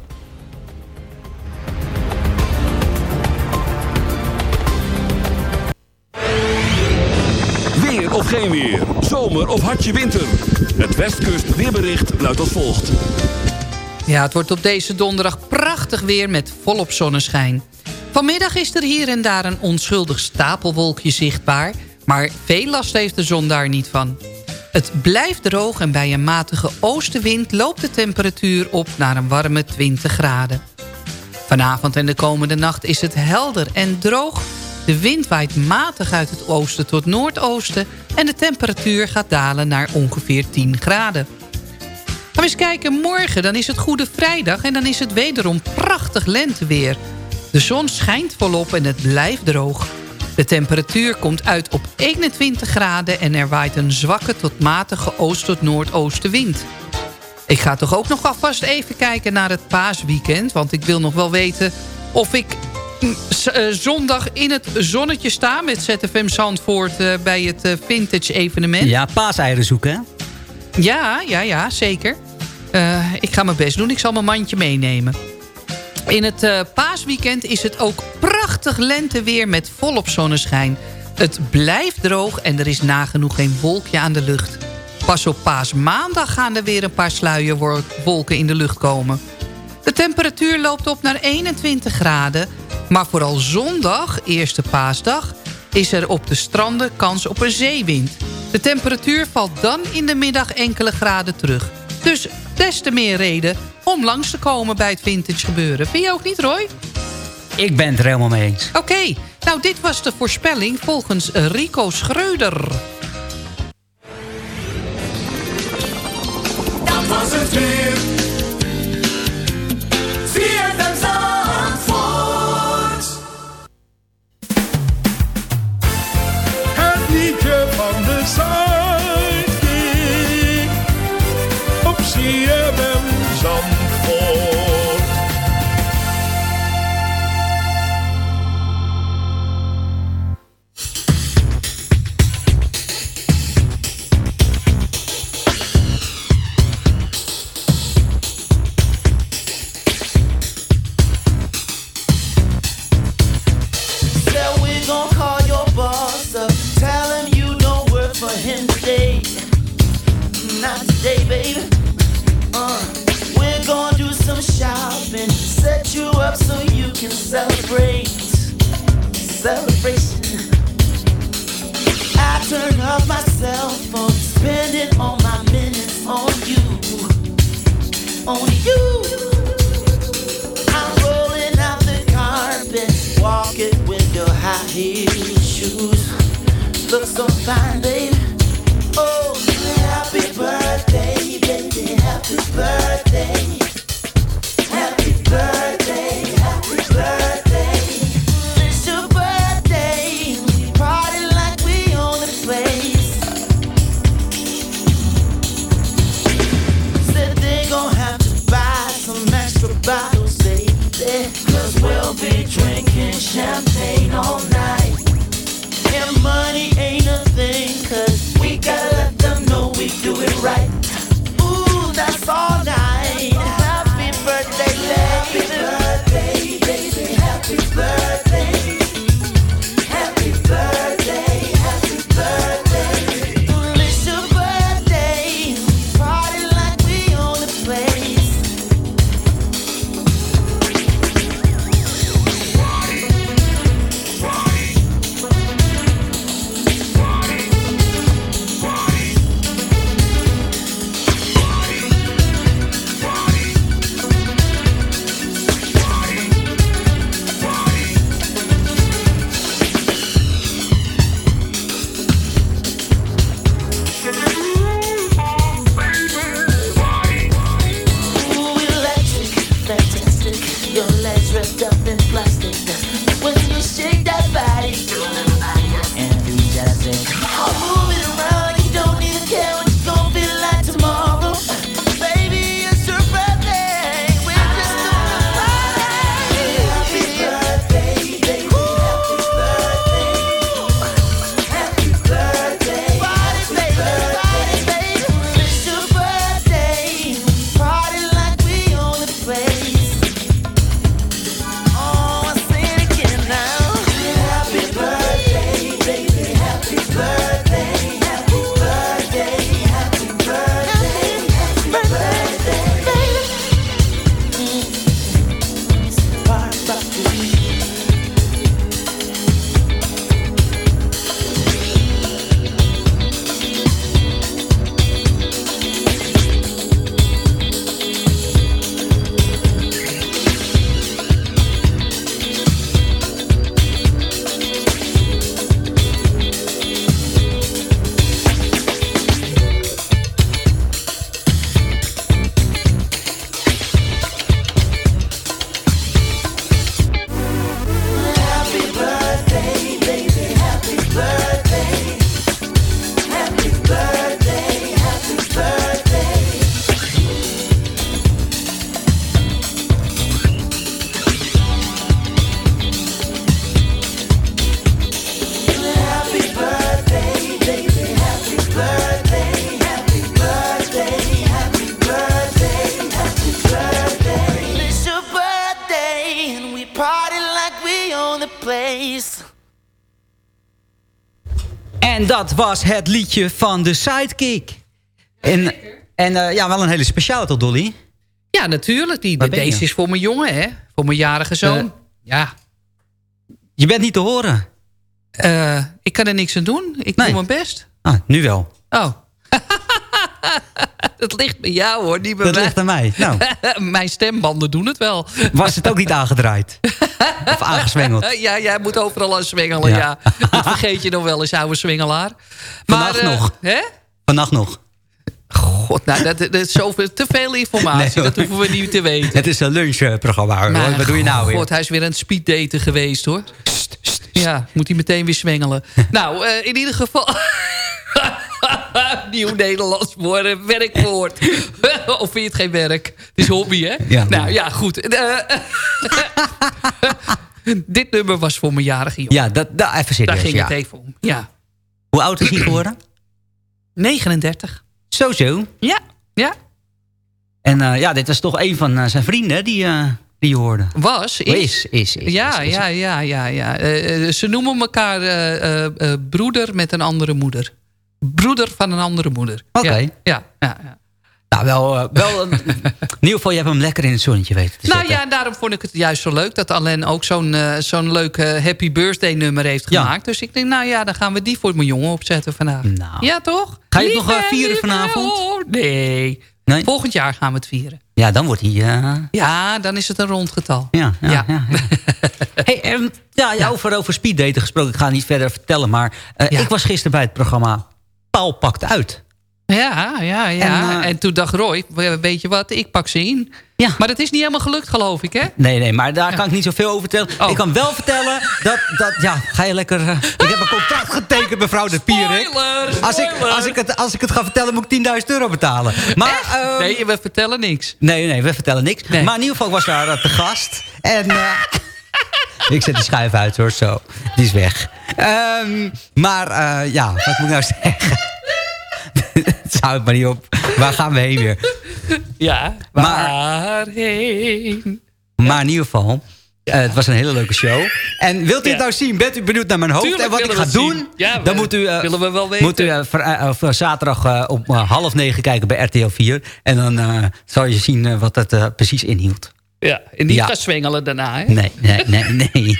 Weer of geen weer. Zomer of hartje winter. Het Westkust weerbericht luidt als volgt. Ja, het wordt op deze donderdag prachtig weer met volop zonneschijn. Vanmiddag is er hier en daar een onschuldig stapelwolkje zichtbaar... maar veel last heeft de zon daar niet van. Het blijft droog en bij een matige oostenwind loopt de temperatuur op naar een warme 20 graden. Vanavond en de komende nacht is het helder en droog. De wind waait matig uit het oosten tot noordoosten... en de temperatuur gaat dalen naar ongeveer 10 graden. Gaan we eens kijken, morgen dan is het Goede Vrijdag... en dan is het wederom prachtig lenteweer. De zon schijnt volop en het blijft droog. De temperatuur komt uit op 21 graden en er waait een zwakke tot matige oost- tot noordoostenwind. Ik ga toch ook nog alvast even kijken naar het paasweekend... want ik wil nog wel weten of ik mm, eh, zondag in het zonnetje sta... met ZFM Zandvoort uh, bij het uh, vintage evenement. Ja, paaseieren zoeken, hè? Ja, ja, ja, zeker. Uh, ik ga mijn best doen. Ik zal mijn mandje meenemen. In het uh, paasweekend is het ook prachtig lenteweer met volop zonneschijn. Het blijft droog en er is nagenoeg geen wolkje aan de lucht. Pas op paasmaandag gaan er weer een paar sluierwolken in de lucht komen. De temperatuur loopt op naar 21 graden. Maar vooral zondag, eerste paasdag, is er op de stranden kans op een zeewind. De temperatuur valt dan in de middag enkele graden terug. Dus des te meer reden om langs te komen bij het vintage gebeuren. Vind je ook niet, Roy? Ik ben het er helemaal mee eens. Oké, nou dit was de voorspelling volgens Rico Schreuder. Dat was het weer. Dat was het liedje van de Sidekick. En, en eh, ja, wel een hele speciale toch, Dolly? Ja, natuurlijk. Die, ben deze je? is voor mijn jongen, hè? Voor mijn jarige zoon. Eh, ja. Je bent niet te horen. Eh, ik kan er niks aan doen. Ik doe mijn best. Ah, nu wel. Oh. dat ligt bij jou, hoor. Niet bij Dat mij. ligt aan mij. Nou. Mijn stembanden doen het wel. Was het ook niet aangedraaid? Of aangeswengeld? ja, jij moet overal aan zwengelen, ja. Ja. Dat vergeet je nog wel eens, oude zwengelaar. Vannacht eh, nog. Hè? Vannacht nog. God, nou, dat, dat is zoveel, te veel informatie. Nee, dat hoeven we niet te weten. Het is een lunchprogramma. hoor. Maar Wat doe je nou weer? God, hij is weer aan het speeddaten geweest, hoor. Ja, moet hij meteen weer zwengelen. nou, eh, in ieder geval... Nieuw Nederlands woord, een werkwoord. of vind je het geen werk? Het is hobby, hè? Ja. nou ja, goed. Eh, dit nummer was voor mijn jarige jongen. Ja, dat, dat, even serieus. Daar ging ja. het even om. Ja. Hoe oud is hij geworden? 39. Zo zo. Ja, ja. En eh, ja, dit was toch een van eh, zijn vrienden die, die je hoorde. Was, is. Is, is, is. ja, is, is. ja, ja, ja, ja. Ze noemen elkaar broeder met een andere moeder. Broeder van een andere moeder. Oké. Ja, ja, ja, ja. Nou, wel, eh, wel een- in ieder geval, je hebt hem lekker in het zonnetje weten te Nou zetten. ja, en daarom vond ik het juist zo leuk... dat Alain ook zo'n eh, zo'n leuk Happy Birthday nummer heeft Ja. gemaakt. Dus ik denk, nou ja, dan gaan we die voor mijn jongen opzetten vandaag. Ja, toch? Ga je het nog, eh, vieren lieve, vanavond? oh, nee. Nee? Volgend jaar gaan we het vieren. Ja, dan wordt hij... Ja, dan is het een rond getal. Ja, ja, Ja. ja. ja. hey, ehm, ja, ja, Over, over speeddaten gesproken, ik ga niet verder vertellen... maar ik was gisteren bij het programma Paul Pakt Uit. Ja, ja, ja. En, En, eh, toen dacht Roy, we- weet je wat, ik pak ze in. Ja. Maar dat is niet helemaal gelukt, geloof ik, hè? Nee, nee, maar daar kan ik niet zoveel over vertellen. Oh. Ik kan wel vertellen dat, dat ja, ga je lekker... eh, ik heb een contract getekend, mevrouw de Pierik. Als ik, als, ik het, als ik het ga vertellen, moet ik 10.000 euro betalen. Maar, ehm, Nee, we vertellen niks. Nee, nee, we vertellen niks. Maar in ieder geval was daar eh, te gast. En ik zet die schuif uit hoor, zo. Die is weg. Ehm, maar eh, ja, wat moet ik nou zeggen? Het zou het maar niet op. Waar gaan we heen weer? Ja, Maar- waarheen? Maar in ieder geval, eh, het was een hele leuke show. En wilt u het Ja. nou zien? Bent u benieuwd naar mijn hoofd Tuurlijk en wat ik ga doen? Ja, dan moet u, eh, willen we wel weten. Moet u ver- eh, zaterdag om half negen kijken bij RTL 4. En dan zal je zien wat het eh, precies inhield. Ja, en niet gaan zwengelen daarna, hè? Nee, nee, nee, nee.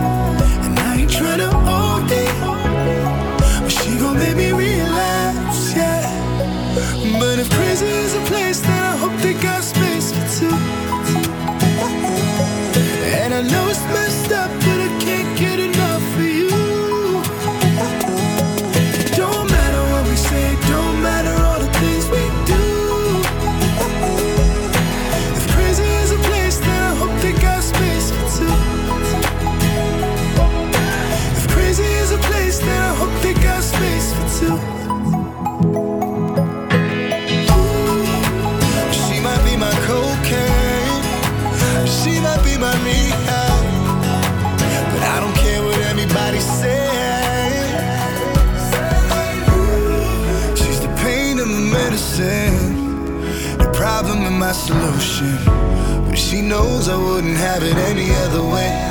make me relapse, yeah. But if crazy is a place, knows I wouldn't have it any other way.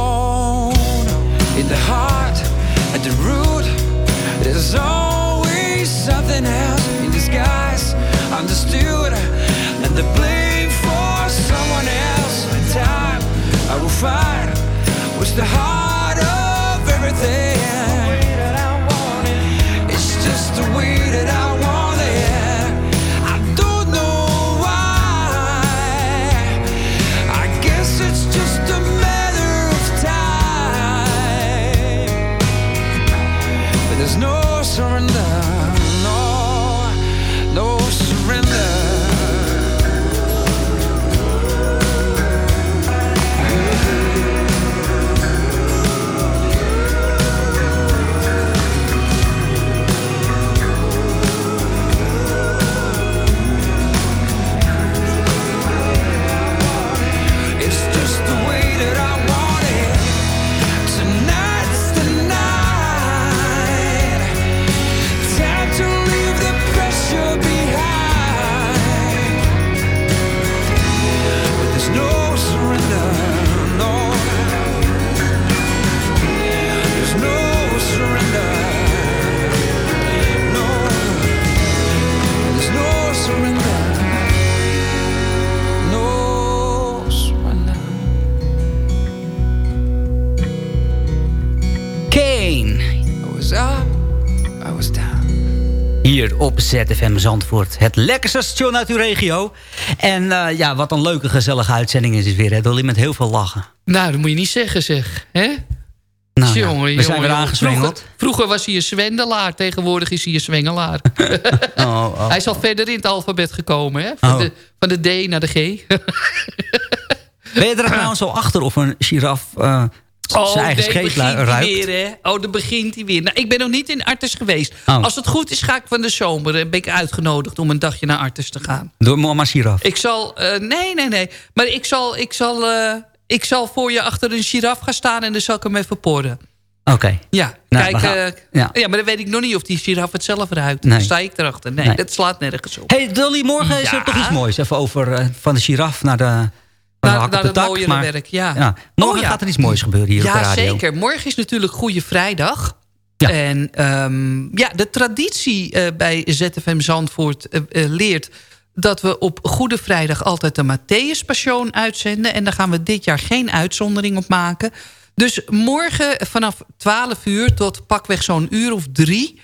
Understood, and the blame for someone else. In time, I will find what's the heart of everything. It's just the way that I Hier op ZFM Zandvoort. Het lekkerste station uit uw regio. En eh, ja, wat een leuke, gezellige uitzending is het weer. Hè? Dolly met heel veel lachen. Nou, dat moet je niet zeggen, zeg. Hè? Nou, ja, jongen, we jongen, zijn weer jongen. aangezwengeld. Vroeger, vroeger was hij een zwendelaar, tegenwoordig is hij een zwengelaar. Oh, oh. Hij is al verder in het alfabet gekomen, hè? Van, Oh. de, van de D naar de G. Ben je er trouwens zo achter of een giraf eh, zijn eigen scheet ruikt? weer? Oh, dan begint hij weer. Nou, ik ben nog niet in Artes geweest. Oh. Als het goed is, ga ik van de zomer. eh, Ben ik uitgenodigd om een dagje naar Artes te gaan. Door mama giraf. Ik zal... eh, nee, nee, nee. Maar ik zal, ik, zal, eh, ik zal voor je achter een giraf gaan staan... en dan zal ik hem even porren. Oké. Ja, Nou, kijk... gaan- ja. ja. maar dan weet ik nog niet of die giraf het zelf ruikt. Nee. Dan sta ik erachter. Nee, Nee. dat slaat nergens op. hey, Dolly, morgen is er toch iets moois. Even over van de giraf naar de... Naar, de het mooiere maar- werk, ja. Ja. Morgen Oh, ja. gaat er iets moois gebeuren hier op de Ja, radio. zeker. Morgen is natuurlijk Goede Vrijdag. En ehm, ja, de traditie eh, bij ZFM Zandvoort eh, eh, leert... dat we op Goede Vrijdag altijd de Matthäus Passion uitzenden. En daar gaan we dit jaar geen uitzondering op maken. Dus morgen vanaf 12 uur tot pakweg zo'n uur of drie...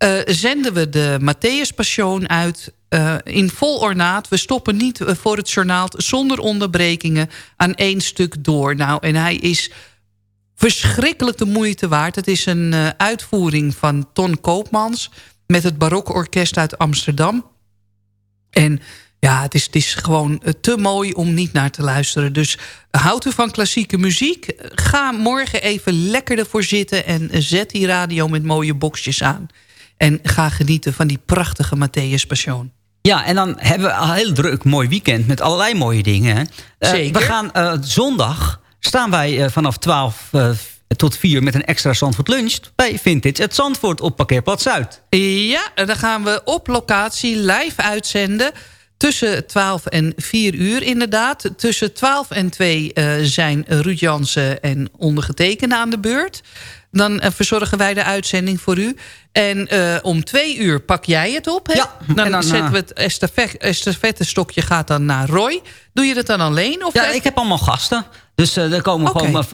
eh, zenden we de Matthäus Passion uit eh, in vol ornaat. We stoppen niet eh, voor het journaal zonder onderbrekingen aan één stuk door. Nou, en hij is verschrikkelijk de moeite waard. Het is een uitvoering van Ton Koopmans... met het Barokorkest uit Amsterdam. En ja, het is, het is gewoon te mooi om niet naar te luisteren. Dus houdt u van klassieke muziek? Ga morgen even lekker ervoor zitten... en zet die radio met mooie boxjes aan. En ga genieten van die prachtige Matthäus Passion. Ja, en dan hebben we een heel druk mooi weekend met allerlei mooie dingen. Eh, Zeker. We gaan eh, zondag staan wij eh, vanaf 12 eh, tot 4 met een extra Zandvoort lunch bij Vintage het Zandvoort op Parkeerplat Zuid. Ja, dan gaan we op locatie live uitzenden. Tussen 12 en 4 uur inderdaad. Tussen 12 en 2 eh, zijn Ruud Jansen en ondergetekende aan de beurt. Dan eh, verzorgen wij de uitzending voor u. En eh, om 2 uur pak jij het op. Hè? Ja, dan, en dan, zetten eh, we het estafette, estafette stokje gaat dan naar Roy. Doe je dat dan alleen? Of Ja, eh, ik heb allemaal gasten. Dus uh, er komen gewoon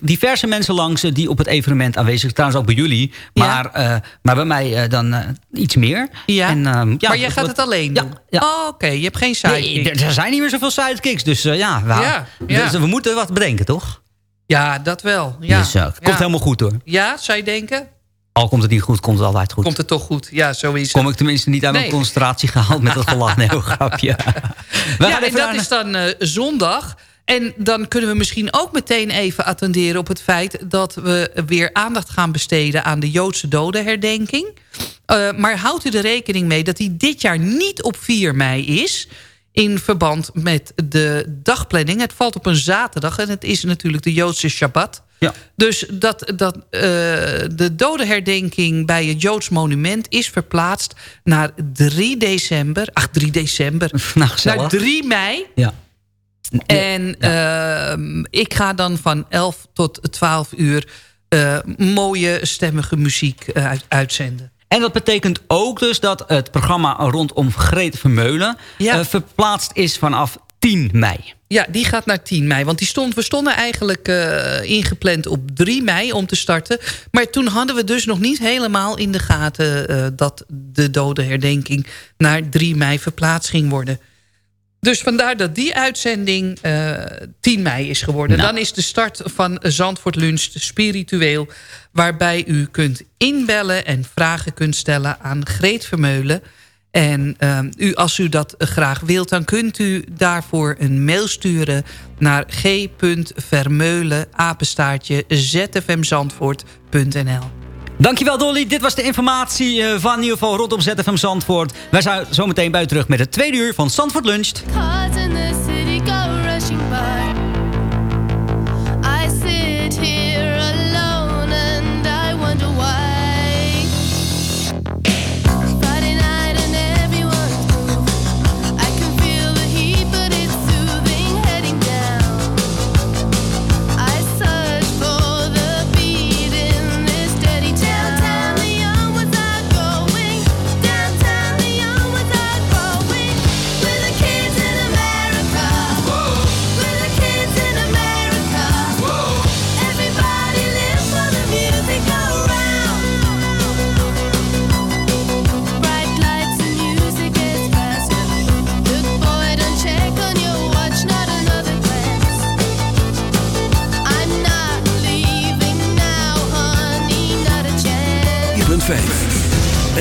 diverse mensen langs die op het evenement aanwezig zijn. Trouwens ook bij jullie. Maar, ja. maar bij mij dan iets meer. Ja. En, ehm, ja maar jij gaat het alleen doen? Ja. Oh, Oké, je hebt geen sidekick. Nee, er zijn niet meer zoveel sidekicks. Dus ja, we. Dus we moeten wat bedenken, toch? Ja, dat wel. Ja. Dus komt helemaal goed hoor. Ja, zou je denken? Al komt het niet goed, komt het altijd goed. Komt het toch goed? Ja, zo is het. Kom ik tenminste niet uit mijn concentratie gehaald met dat gelach. Nee, grapje. We ja, en dat is dan uh, zondag. En dan kunnen we misschien ook meteen even attenderen op het feit... dat we weer aandacht gaan besteden aan de Joodse dodenherdenking. Uh, maar houdt u er rekening mee dat die dit jaar niet op 4 mei is... in verband met de dagplanning. Het valt op een zaterdag en het is natuurlijk de Joodse Shabbat... Ja. Dus dat, dat, uh, de dodenherdenking bij het Joods monument is verplaatst naar 3 december. Ach, 3 december. Nou, naar 3 mei. Ja. En ja. Uh, ik ga dan van 11 tot 12 uur uh, mooie stemmige muziek uh, uitzenden. En dat betekent ook dus dat het programma rondom Greet Vermeulen... Ja. verplaatst is vanaf 10 mei. Ja, die gaat naar 10 mei. Want die stond, we stonden eigenlijk uh, ingepland op 3 mei om te starten. Maar toen hadden we dus nog niet helemaal in de gaten... Uh, dat de dodenherdenking naar 3 mei verplaatst ging worden. Dus vandaar dat die uitzending uh, 10 mei is geworden. Nou. Dan is de start van Zandvoort Lunch spiritueel... waarbij u kunt inbellen en vragen kunt stellen aan Greet Vermeulen... En uh, u, als u dat graag wilt, dan kunt u daarvoor een mail sturen naar g.vermeulen, apenstaartje, zfmzandvoort.nl. Dankjewel Dolly, dit was de informatie uh, van in ieder geval rondom Zandvoort. Wij zijn zo meteen u terug met het tweede uur van Zandvoort Luncht.